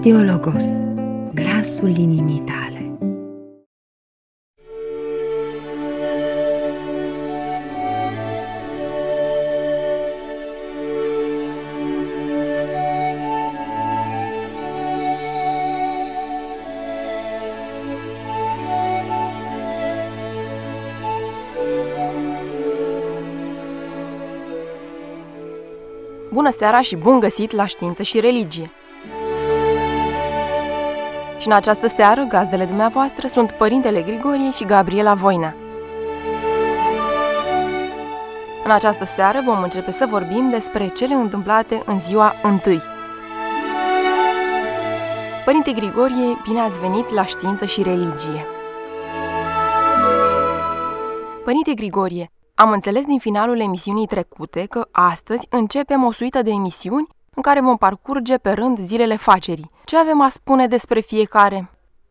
Radio Logos, glasul inimii tale. Bună seara și bun găsit la Știință și Religie! Și în această seară, gazdele dumneavoastră sunt Părintele Grigorie și Gabriela Voina. În această seară vom începe să vorbim despre cele întâmplate în ziua întâi. Părinte Grigorie, bine ați venit la Știință și Religie! Părinte Grigorie, am înțeles din finalul emisiunii trecute că astăzi începem o suită de emisiuni în care vom parcurge pe rând zilele facerii. Ce avem a spune despre fiecare?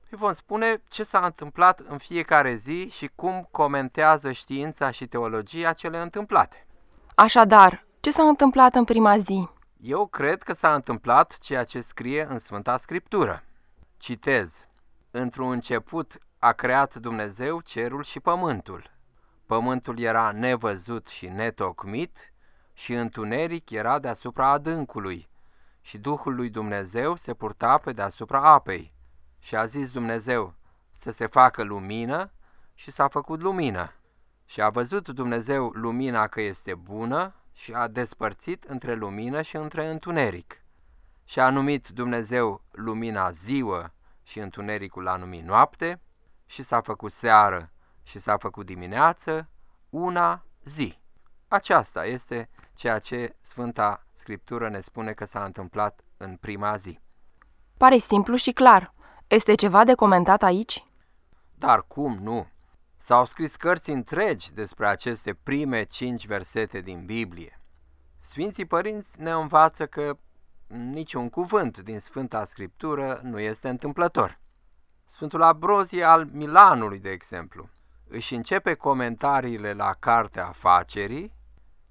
Îi vom spune ce s-a întâmplat în fiecare zi și cum comentează știința și teologia cele întâmplate. Așadar, ce s-a întâmplat în prima zi? Eu cred că s-a întâmplat ceea ce scrie în Sfânta Scriptură. Citez. Într-un început a creat Dumnezeu cerul și pământul. Pământul era nevăzut și netocmit și întuneric era deasupra adâncului și Duhul lui Dumnezeu se purta pe deasupra apei. Și a zis Dumnezeu să se facă lumină și s-a făcut lumină. Și a văzut Dumnezeu lumina că este bună și a despărțit între lumină și între întuneric. Și a numit Dumnezeu lumina ziua și întunericul l-a numit noapte și s-a făcut seară și s-a făcut dimineață, una zi. Aceasta este ceea ce Sfânta Scriptură ne spune că s-a întâmplat în prima zi. Pare simplu și clar. Este ceva de comentat aici? Dar cum nu? S-au scris cărți întregi despre aceste prime cinci versete din Biblie. Sfinții părinți ne învață că niciun cuvânt din Sfânta Scriptură nu este întâmplător. Sfântul Abrozie al Milanului, de exemplu, își începe comentariile la Cartea Afacerii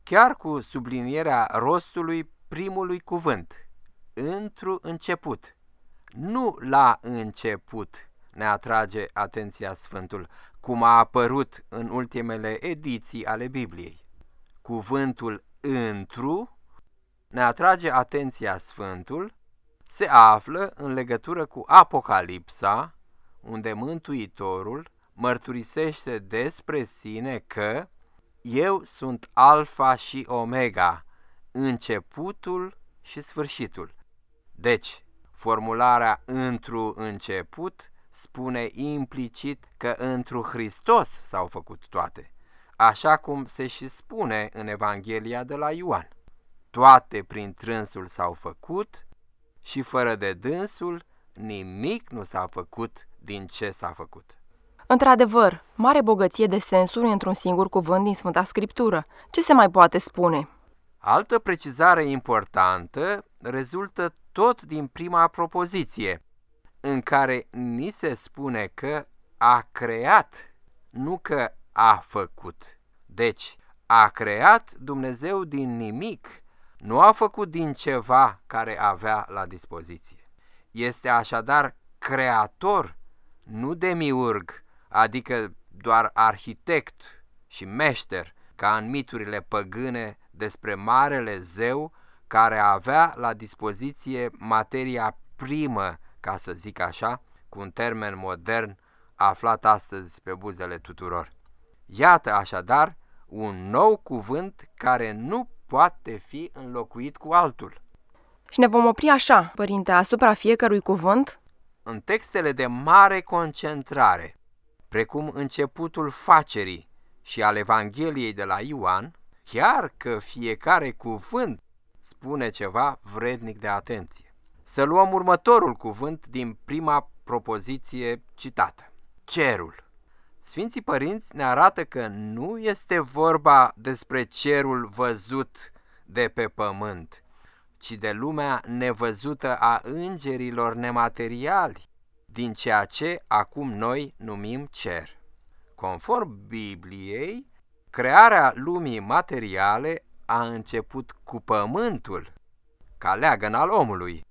chiar cu sublinierea rostului primului cuvânt, întru început. Nu la început ne atrage atenția Sfântul, cum a apărut în ultimele ediții ale Bibliei. Cuvântul întru ne atrage atenția Sfântul, se află în legătură cu Apocalipsa, unde Mântuitorul mărturisește despre sine că eu sunt alfa și omega, începutul și sfârșitul. Deci, formularea întru început spune implicit că întru Hristos s-au făcut toate, așa cum se și spune în Evanghelia de la Ioan. Toate prin trânsul s-au făcut și fără de dânsul nimic nu s-a făcut din ce s-a făcut. Într-adevăr, mare bogăție de sensuri într-un singur cuvânt din Sfânta Scriptură. Ce se mai poate spune? Altă precizare importantă rezultă tot din prima propoziție, în care ni se spune că a creat, nu că a făcut. Deci, a creat Dumnezeu din nimic, nu a făcut din ceva care avea la dispoziție. Este așadar creator, nu demiurg, adică doar arhitect și meșter, ca în miturile păgâne despre marele zeu care avea la dispoziție materia primă, ca să zic așa, cu un termen modern aflat astăzi pe buzele tuturor. Iată așadar un nou cuvânt care nu poate fi înlocuit cu altul. Și ne vom opri așa, părinte, asupra fiecărui cuvânt? În textele de mare concentrare precum începutul facerii și al Evangheliei de la Ioan, chiar că fiecare cuvânt spune ceva vrednic de atenție. Să luăm următorul cuvânt din prima propoziție citată. Cerul. Sfinții părinți ne arată că nu este vorba despre cerul văzut de pe pământ, ci de lumea nevăzută a îngerilor nemateriali, din ceea ce acum noi numim cer. Conform Bibliei, crearea lumii materiale a început cu pământul, ca leagăn al omului,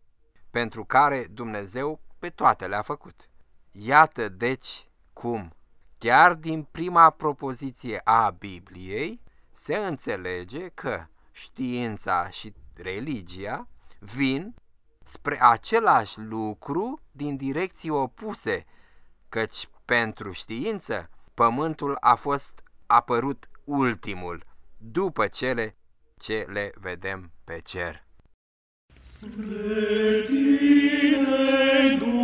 pentru care Dumnezeu pe toate le-a făcut. Iată deci cum, chiar din prima propoziție a Bibliei, se înțelege că știința și religia vin spre același lucru din direcții opuse, căci pentru știință pământul a fost apărut ultimul, după cele ce le vedem pe cer. Spre tine, Dumnezeu,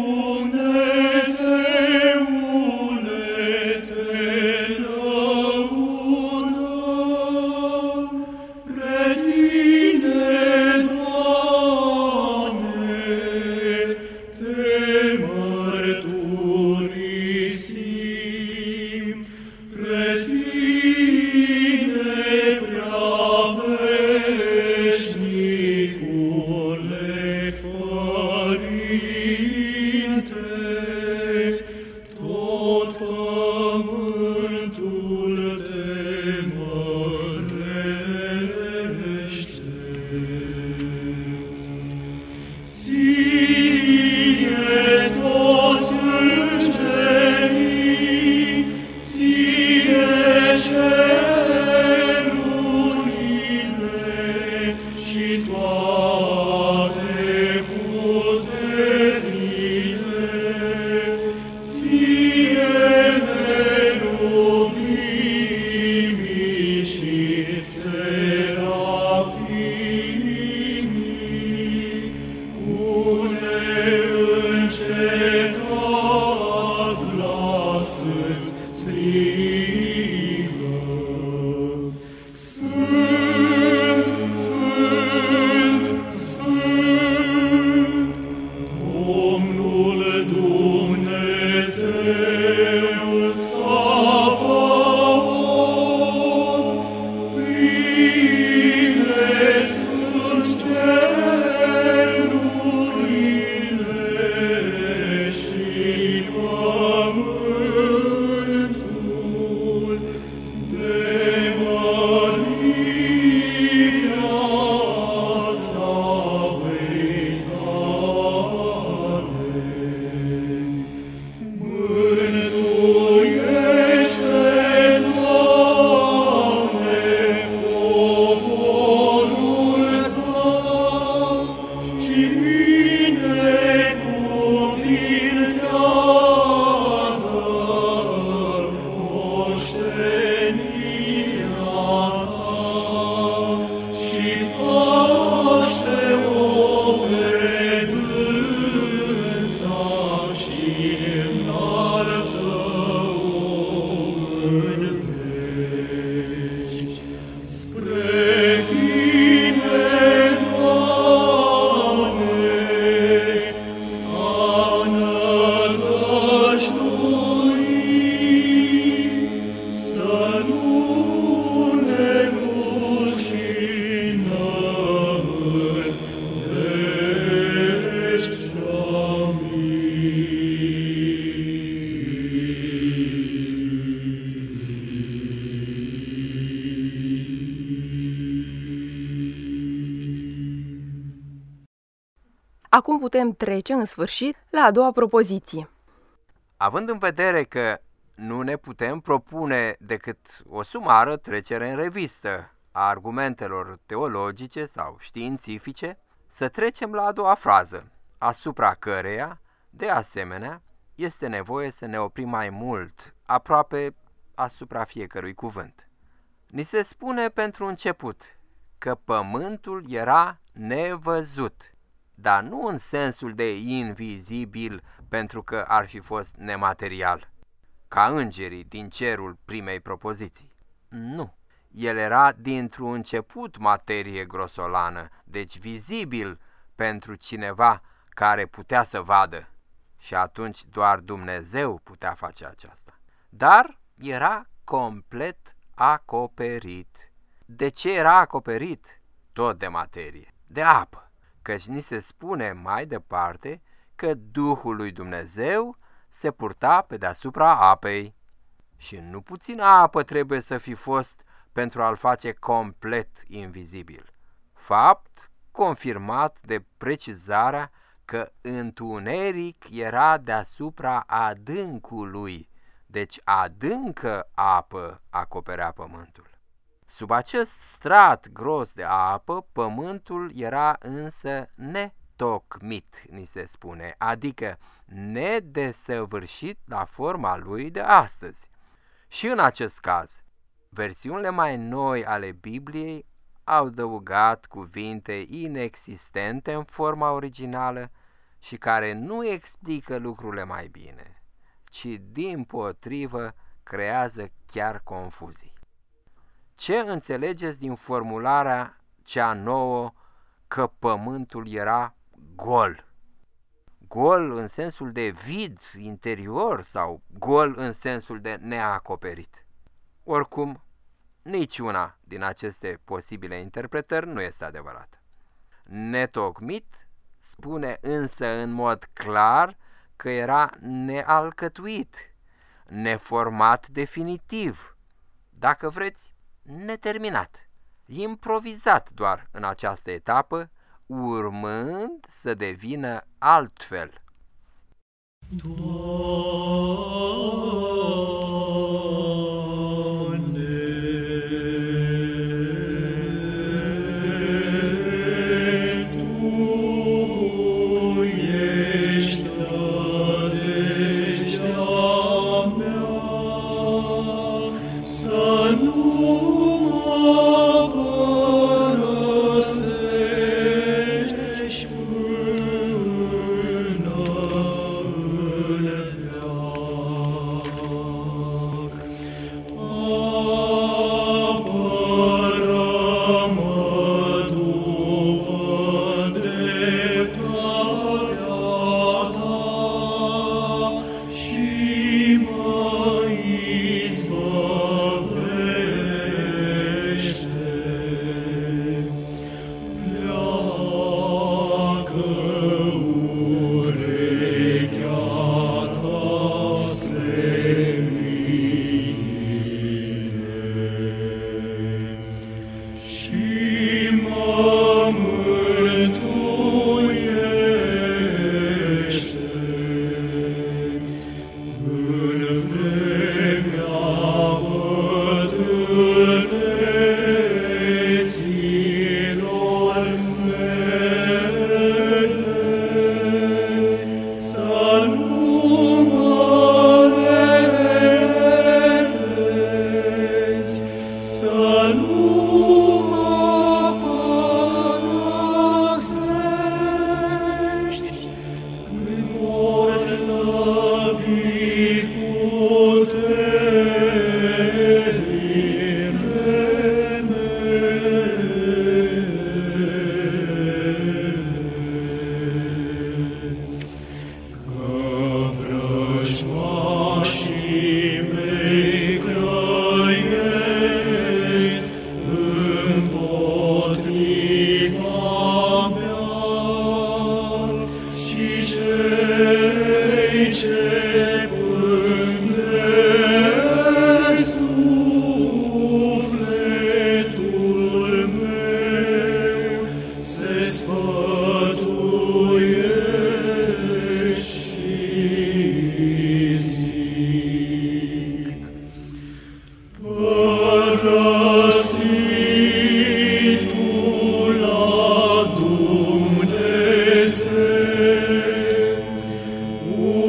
putem trece, în sfârșit, la a doua propoziție. Având în vedere că nu ne putem propune decât o sumară trecere în revistă a argumentelor teologice sau științifice, să trecem la a doua frază, asupra căreia, de asemenea, este nevoie să ne oprim mai mult, aproape asupra fiecărui cuvânt. Ni se spune pentru început că pământul era nevăzut – dar nu în sensul de invizibil pentru că ar fi fost nematerial, ca îngerii din cerul primei propoziții. Nu, el era dintr-un început materie grosolană, deci vizibil pentru cineva care putea să vadă și atunci doar Dumnezeu putea face aceasta. Dar era complet acoperit. De ce era acoperit? Tot de materie, de apă căci ni se spune mai departe că Duhul lui Dumnezeu se purta pe deasupra apei. Și nu puțină apă trebuie să fi fost pentru a-l face complet invizibil. Fapt confirmat de precizarea că întuneric era deasupra adâncului, deci adâncă apă acoperea pământul. Sub acest strat gros de apă, pământul era însă netocmit, ni se spune, adică nedesăvârșit la forma lui de astăzi. Și în acest caz, versiunile mai noi ale Bibliei au adăugat cuvinte inexistente în forma originală și care nu explică lucrurile mai bine, ci din potrivă creează chiar confuzii. Ce înțelegeți din formularea cea nouă că pământul era gol? Gol în sensul de vid interior sau gol în sensul de neacoperit? Oricum, niciuna din aceste posibile interpretări nu este adevărată. Netocmit spune însă în mod clar că era nealcătuit, neformat definitiv, dacă vreți, neterminat, improvizat doar în această etapă, urmând să devină altfel.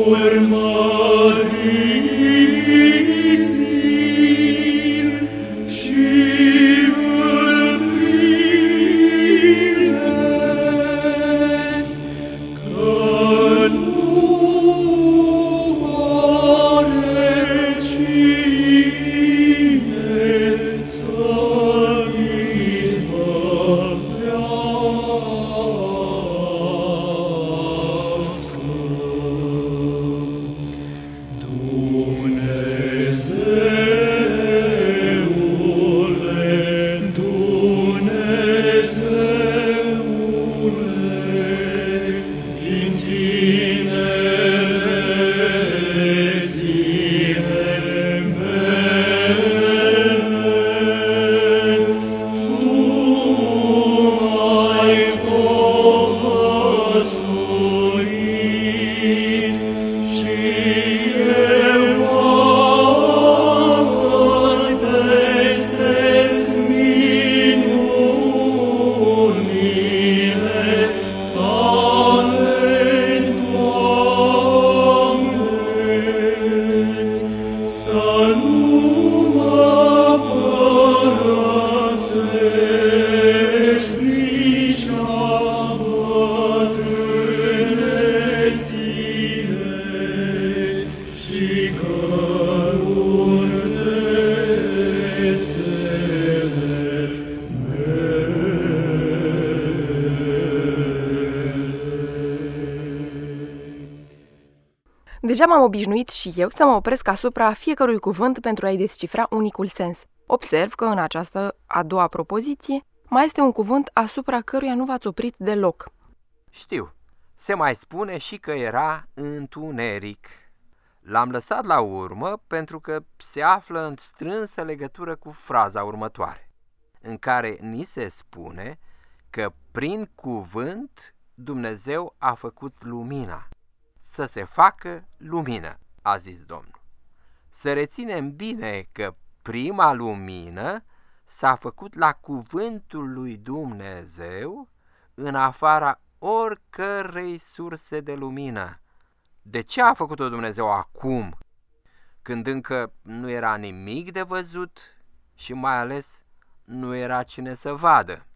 Ulmer Deja m-am obișnuit și eu să mă opresc asupra fiecărui cuvânt pentru a-i descifra unicul sens. Observ că în această a doua propoziție mai este un cuvânt asupra căruia nu v-ați oprit deloc. Știu, se mai spune și că era întuneric. L-am lăsat la urmă pentru că se află în strânsă legătură cu fraza următoare, în care ni se spune că prin cuvânt Dumnezeu a făcut lumina. Să se facă lumină, a zis Domnul. Să reținem bine că prima lumină s-a făcut la cuvântul lui Dumnezeu în afara oricărei surse de lumină. De ce a făcut-o Dumnezeu acum, când încă nu era nimic de văzut și mai ales nu era cine să vadă?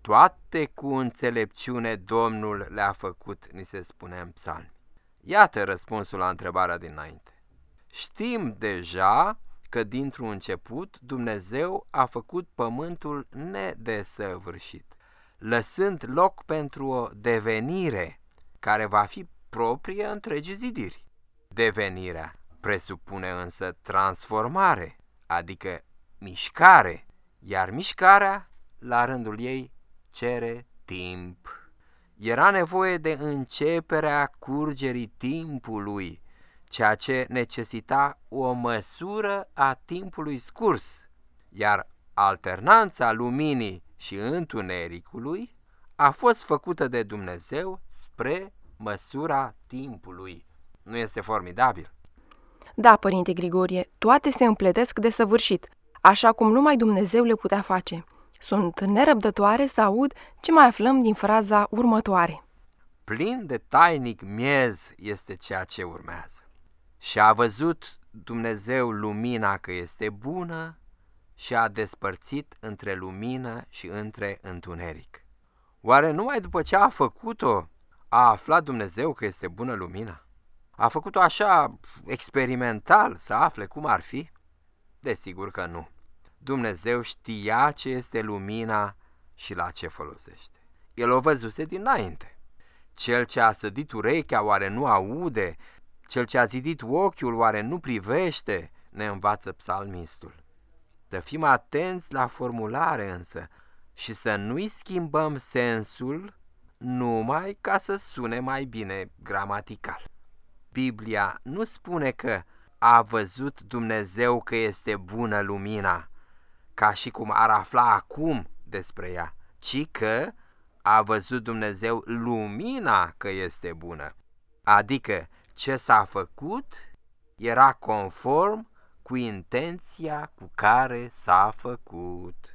Toate cu înțelepciune Domnul le-a făcut, ni se spune în psalmi. Iată răspunsul la întrebarea dinainte. Știm deja că dintr-un început Dumnezeu a făcut pământul nedesăvârșit, lăsând loc pentru o devenire care va fi proprie întregii zidiri. Devenirea presupune însă transformare, adică mișcare, iar mișcarea, la rândul ei, cere timp. Era nevoie de începerea curgerii timpului, ceea ce necesita o măsură a timpului scurs, iar alternanța luminii și întunericului a fost făcută de Dumnezeu spre măsura timpului. Nu este formidabil? Da, părinte Grigorie, toate se împletesc de săvârșit, așa cum numai Dumnezeu le putea face. Sunt nerăbdătoare să aud ce mai aflăm din fraza următoare. Plin de tainic miez este ceea ce urmează. Și a văzut Dumnezeu lumina că este bună și a despărțit între lumină și între întuneric. Oare numai după ce a făcut-o, a aflat Dumnezeu că este bună lumina? A făcut-o așa experimental să afle cum ar fi? Desigur că nu. Dumnezeu știa ce este lumina și la ce folosește. El o văzuse dinainte. Cel ce a sădit urechea oare nu aude? Cel ce a zidit ochiul oare nu privește? Ne învață psalmistul. Să fim atenți la formulare însă și să nu-i schimbăm sensul numai ca să sune mai bine gramatical. Biblia nu spune că a văzut Dumnezeu că este bună lumina, ca și cum ar afla acum despre ea, ci că a văzut Dumnezeu lumina că este bună. Adică ce s-a făcut era conform cu intenția cu care s-a făcut.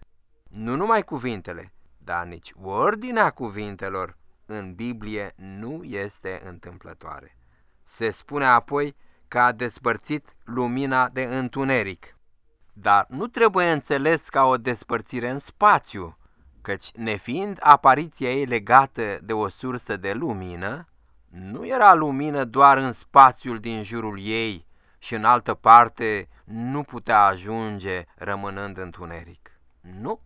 Nu numai cuvintele, dar nici ordinea cuvintelor în Biblie nu este întâmplătoare. Se spune apoi că a despărțit lumina de întuneric. Dar nu trebuie înțeles ca o despărțire în spațiu, căci nefiind apariția ei legată de o sursă de lumină, nu era lumină doar în spațiul din jurul ei și în altă parte nu putea ajunge rămânând întuneric. Nu.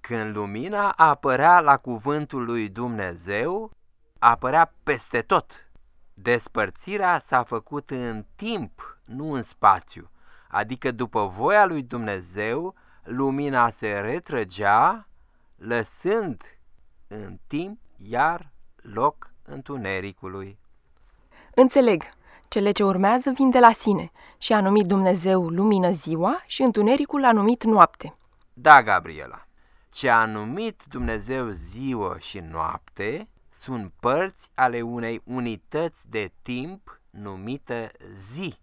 Când lumina apărea la cuvântul lui Dumnezeu, apărea peste tot. Despărțirea s-a făcut în timp, nu în spațiu, adică după voia lui Dumnezeu, lumina se retrăgea, lăsând în timp iar loc întunericului. Înțeleg. Cele ce urmează vin de la sine și a numit Dumnezeu lumină ziua și întunericul a numit noapte. Da, Gabriela, ce a numit Dumnezeu ziua și noapte sunt părți ale unei unități de timp numită zi.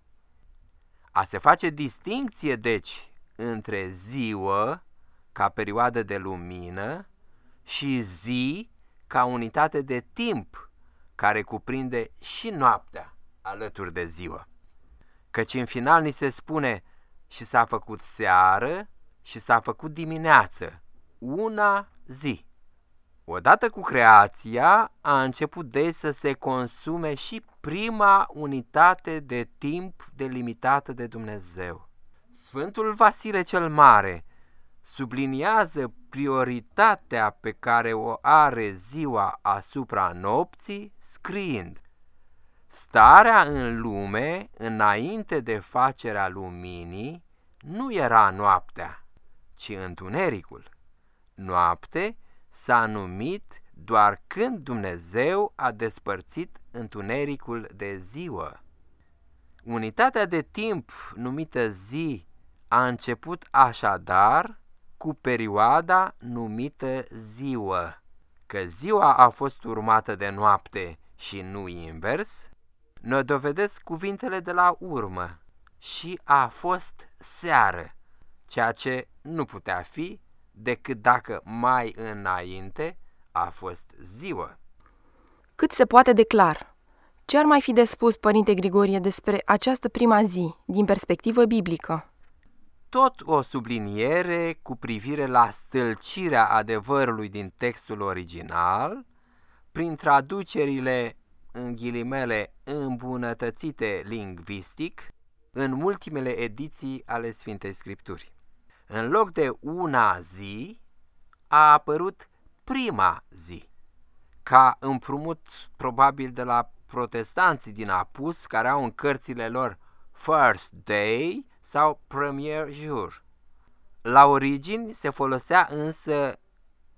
A se face distincție, deci, între ziua, ca perioadă de lumină, și zi, ca unitate de timp, care cuprinde și noaptea alături de ziua. Căci în final ni se spune și s-a făcut seară și s-a făcut dimineață, una zi. Odată cu creația a început de să se consume și prima unitate de timp delimitată de Dumnezeu. Sfântul Vasile cel Mare subliniază prioritatea pe care o are ziua asupra nopții, scriind Starea în lume, înainte de facerea luminii, nu era noaptea, ci întunericul. Noapte s-a numit doar când Dumnezeu a despărțit întunericul de ziua. Unitatea de timp numită zi a început așadar cu perioada numită ziua. Că ziua a fost urmată de noapte și nu invers, ne dovedesc cuvintele de la urmă și a fost seară, ceea ce nu putea fi decât dacă mai înainte a fost ziua. Cât se poate de clar. Ce ar mai fi de spus, Părinte Grigorie, despre această prima zi, din perspectivă biblică? Tot o subliniere cu privire la stâlcirea adevărului din textul original, prin traducerile în ghilimele îmbunătățite lingvistic în ultimele ediții ale Sfintei Scripturi. În loc de una zi, a apărut prima zi, ca împrumut probabil de la protestanții din apus care au în cărțile lor First Day sau Premier Jour. La origini se folosea însă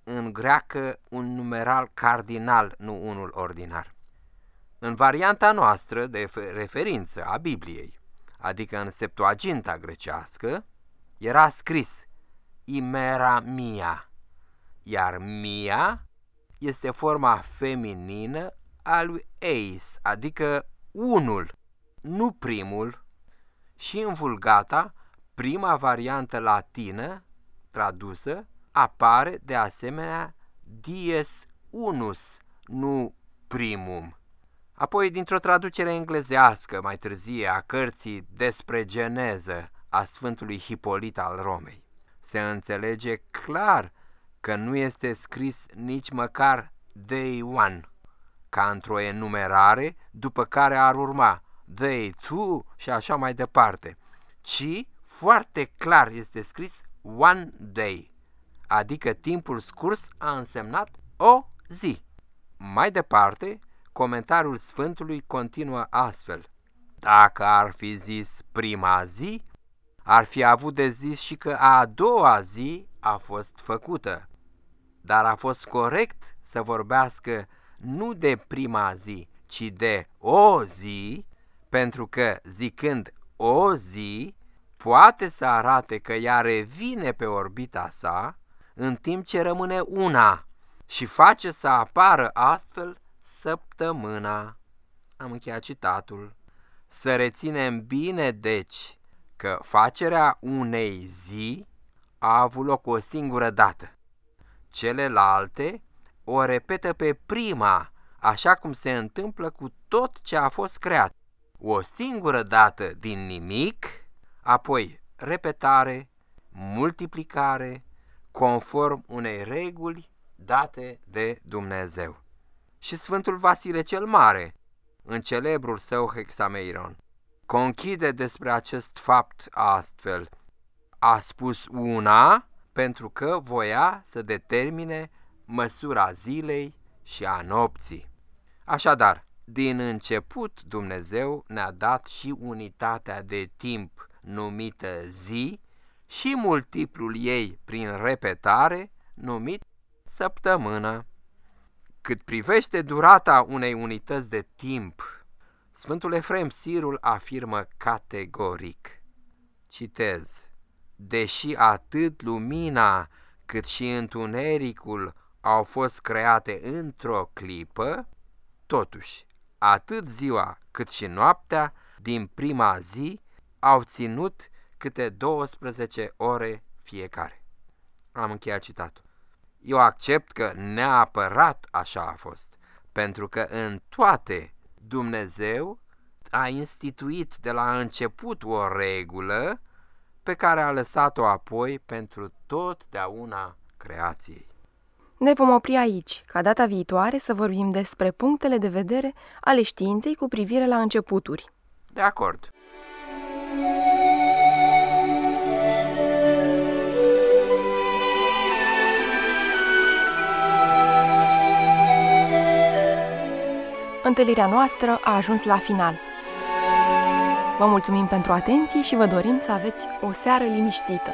în greacă un numeral cardinal, nu unul ordinar. În varianta noastră de referință a Bibliei, adică în Septuaginta grecească, era scris Imera mia, iar mia este forma feminină a lui eis, adică unul, nu primul, și în Vulgata, prima variantă latină tradusă apare de asemenea dies unus, nu primum. Apoi, dintr-o traducere englezească mai târzie a cărții despre geneză a Sfântului Hipolit al Romei, se înțelege clar că nu este scris nici măcar day one, ca într-o enumerare, după care ar urma day two și așa mai departe, ci foarte clar este scris one day, adică timpul scurs a însemnat o zi. Mai departe, comentariul Sfântului continuă astfel. Dacă ar fi zis prima zi, ar fi avut de zis și că a doua zi a fost făcută. Dar a fost corect să vorbească nu de prima zi, ci de o zi, pentru că zicând o zi, poate să arate că ea revine pe orbita sa, în timp ce rămâne una și face să apară astfel săptămâna. Am încheiat citatul. Să reținem bine, deci, că facerea unei zi a avut loc o singură dată. Celelalte o repetă pe prima, așa cum se întâmplă cu tot ce a fost creat. O singură dată din nimic, apoi repetare, multiplicare, conform unei reguli date de Dumnezeu și Sfântul Vasile cel Mare, în celebrul său hexameiron. Conchide despre acest fapt astfel. A spus una pentru că voia să determine măsura zilei și a nopții. Așadar, din început Dumnezeu ne-a dat și unitatea de timp numită zi și multiplul ei prin repetare numit săptămână. Cât privește durata unei unități de timp, Sfântul Efrem Sirul afirmă categoric, citez, Deși atât lumina cât și întunericul au fost create într-o clipă, totuși, atât ziua cât și noaptea din prima zi au ținut câte 12 ore fiecare. Am încheiat citatul. Eu accept că neapărat așa a fost, pentru că în toate Dumnezeu a instituit de la început o regulă pe care a lăsat-o apoi pentru totdeauna creației. Ne vom opri aici, ca data viitoare să vorbim despre punctele de vedere ale științei cu privire la începuturi. De acord. Întâlnirea noastră a ajuns la final. Vă mulțumim pentru atenție și vă dorim să aveți o seară liniștită.